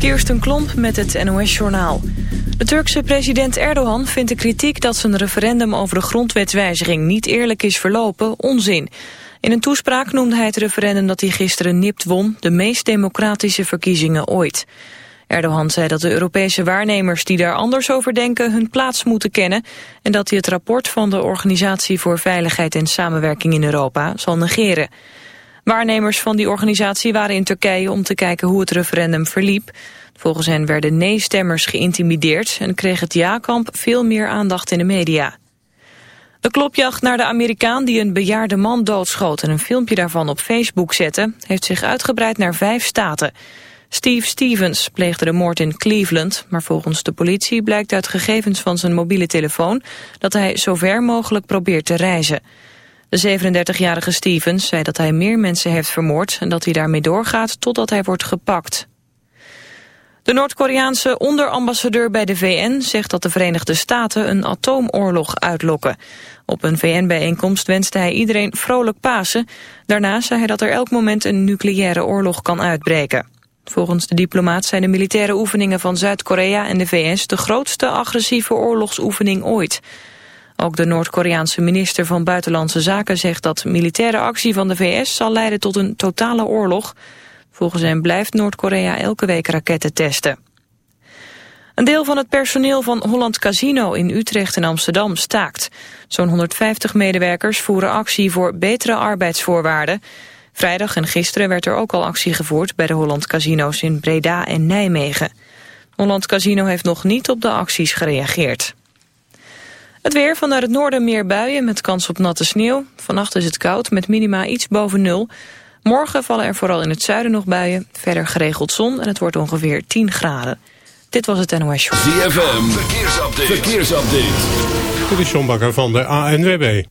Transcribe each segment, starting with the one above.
Kirsten Klomp met het NOS-journaal. De Turkse president Erdogan vindt de kritiek dat zijn referendum over de grondwetswijziging niet eerlijk is verlopen onzin. In een toespraak noemde hij het referendum dat hij gisteren nipt won de meest democratische verkiezingen ooit. Erdogan zei dat de Europese waarnemers die daar anders over denken hun plaats moeten kennen en dat hij het rapport van de Organisatie voor Veiligheid en Samenwerking in Europa zal negeren. Waarnemers van die organisatie waren in Turkije om te kijken hoe het referendum verliep. Volgens hen werden nee-stemmers geïntimideerd en kreeg het ja-kamp veel meer aandacht in de media. De klopjacht naar de Amerikaan die een bejaarde man doodschoot en een filmpje daarvan op Facebook zette, heeft zich uitgebreid naar vijf staten. Steve Stevens pleegde de moord in Cleveland, maar volgens de politie blijkt uit gegevens van zijn mobiele telefoon dat hij zo ver mogelijk probeert te reizen. De 37-jarige Stevens zei dat hij meer mensen heeft vermoord... en dat hij daarmee doorgaat totdat hij wordt gepakt. De Noord-Koreaanse onderambassadeur bij de VN zegt dat de Verenigde Staten een atoomoorlog uitlokken. Op een VN-bijeenkomst wenste hij iedereen vrolijk Pasen. Daarna zei hij dat er elk moment een nucleaire oorlog kan uitbreken. Volgens de diplomaat zijn de militaire oefeningen van Zuid-Korea en de VS de grootste agressieve oorlogsoefening ooit. Ook de Noord-Koreaanse minister van Buitenlandse Zaken zegt dat militaire actie van de VS zal leiden tot een totale oorlog. Volgens hem blijft Noord-Korea elke week raketten testen. Een deel van het personeel van Holland Casino in Utrecht en Amsterdam staakt. Zo'n 150 medewerkers voeren actie voor betere arbeidsvoorwaarden. Vrijdag en gisteren werd er ook al actie gevoerd bij de Holland Casino's in Breda en Nijmegen. Holland Casino heeft nog niet op de acties gereageerd. Het weer vanuit het noorden meer buien met kans op natte sneeuw. Vannacht is het koud met minima iets boven nul. Morgen vallen er vooral in het zuiden nog buien. Verder geregeld zon en het wordt ongeveer 10 graden. Dit was het NOS Show. ZFM, verkeersupdate. verkeersupdate. Dit is John Bakker van de ANWB.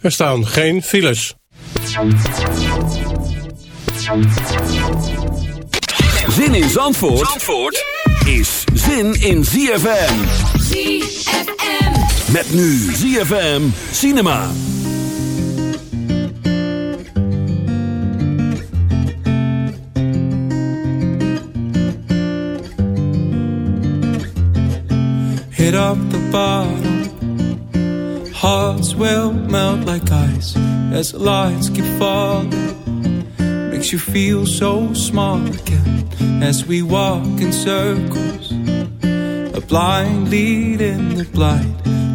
Er staan geen files. Zin in Zandvoort, Zandvoort? is zin in ZFM. ZFM. Met nu ZFM Cinema. Hit up the bottom. Hearts will melt like ice As the lights keep falling. Makes you feel so small again As we walk in circles. A blind lead in the blind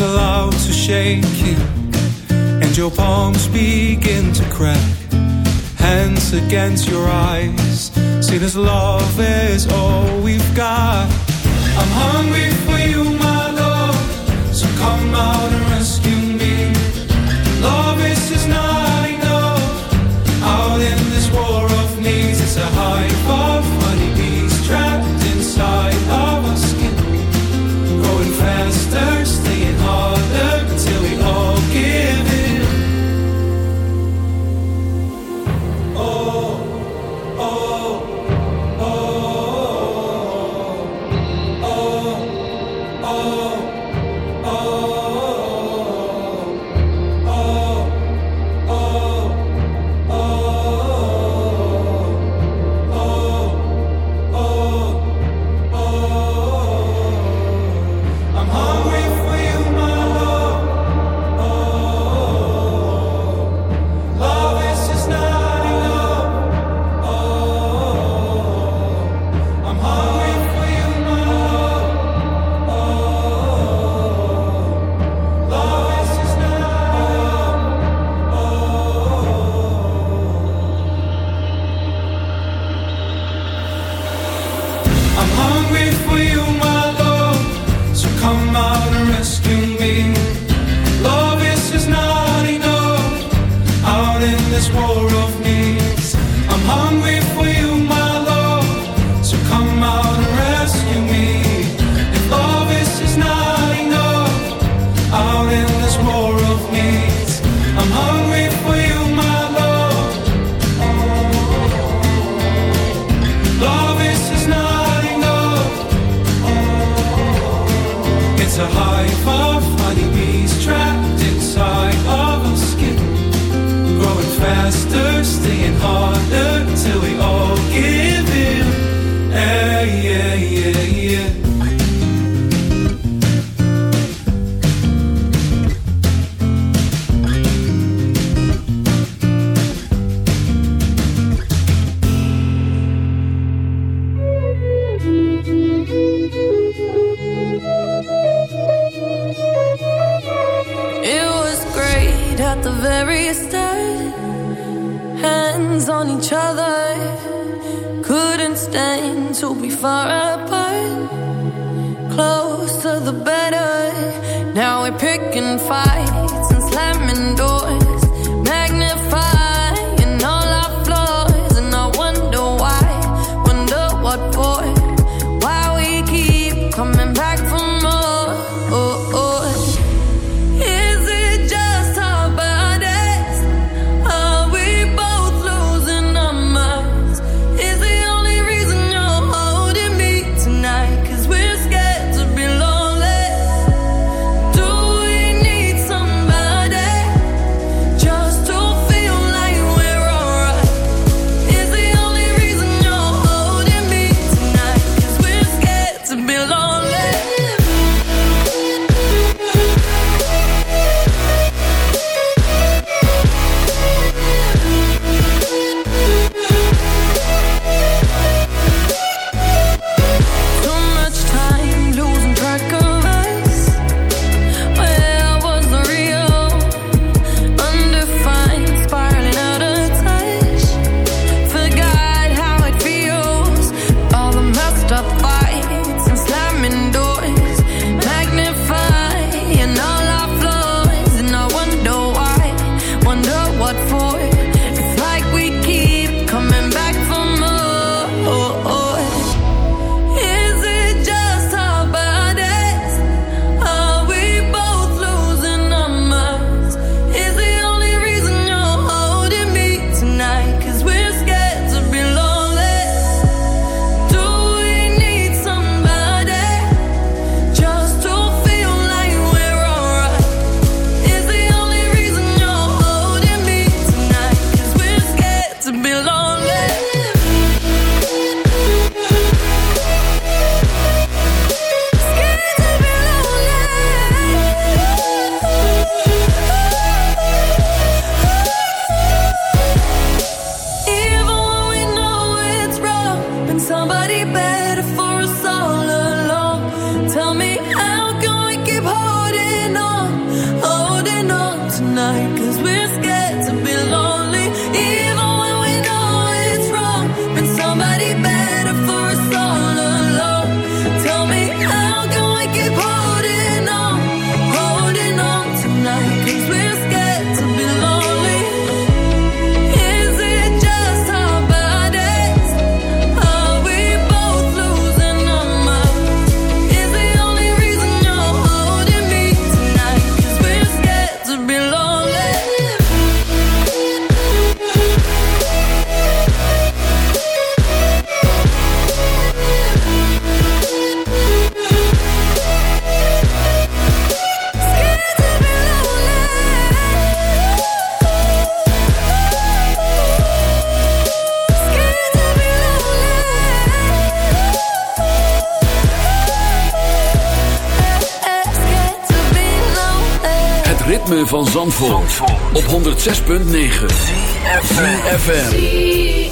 clouds are shaking and your palms begin to crack. Hands against your eyes, see this love is all we've got. I'm hungry for you, my love, so come out and van op 106.9 CFFM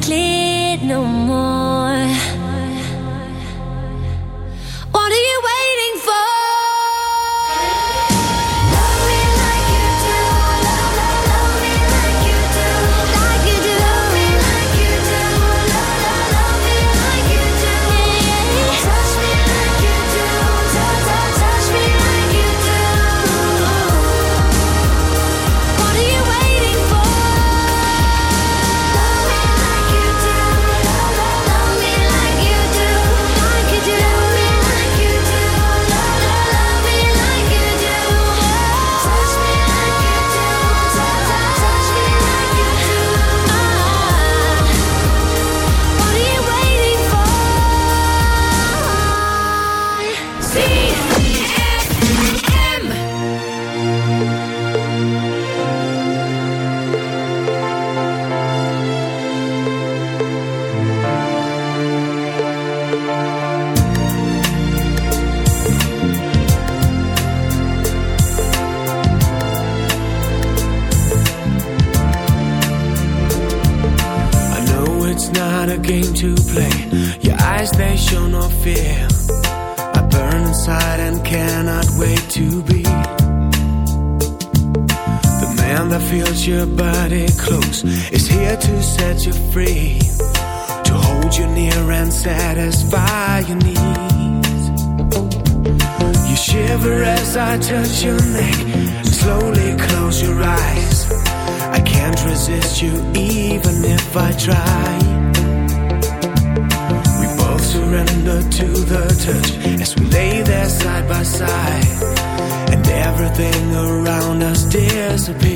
clear no more. Everything around us disappears.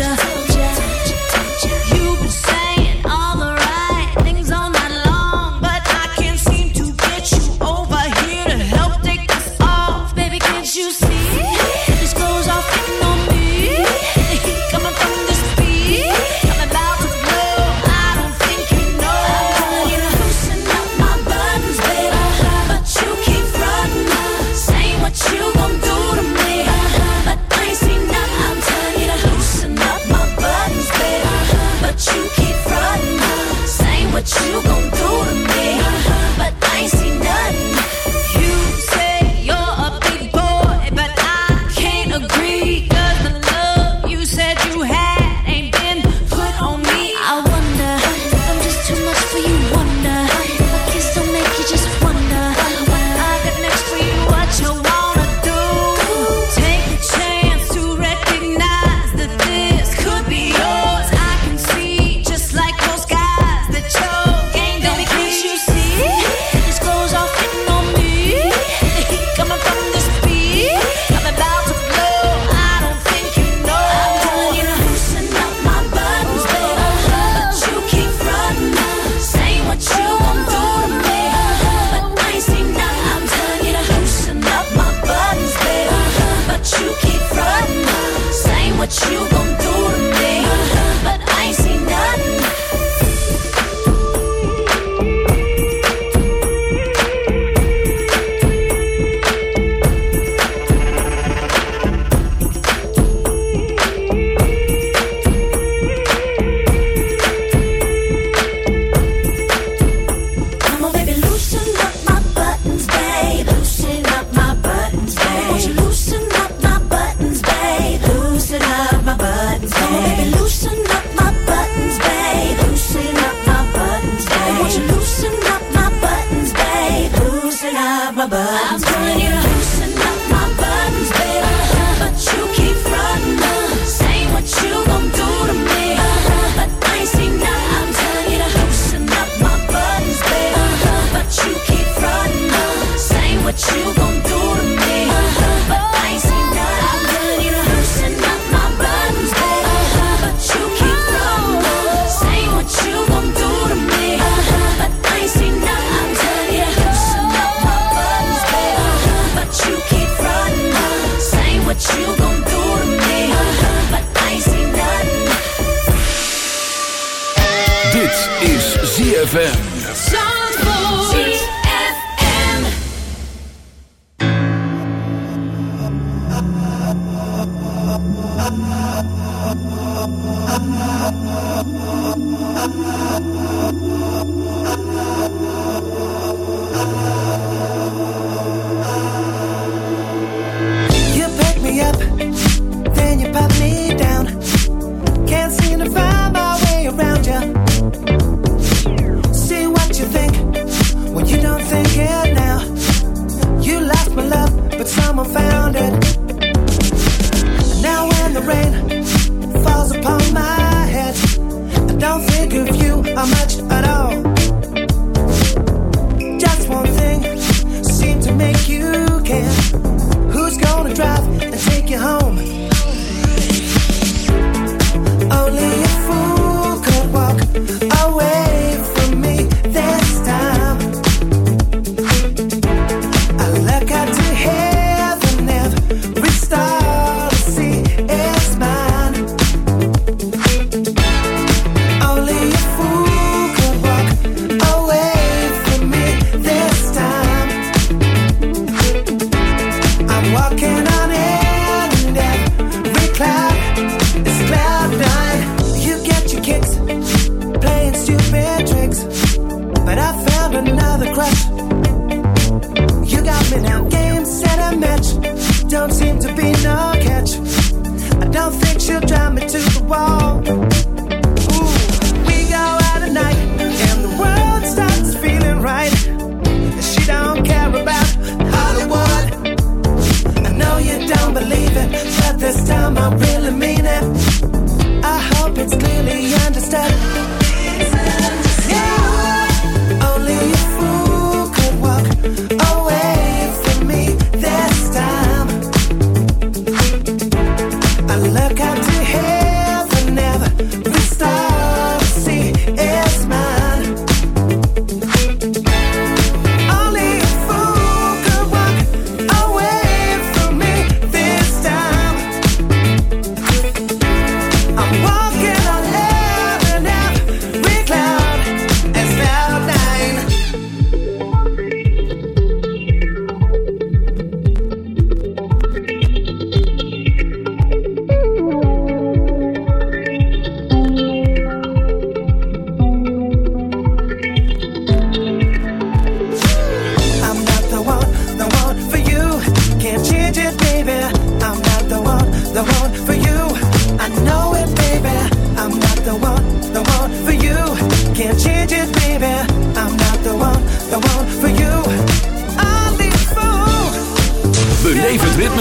pressure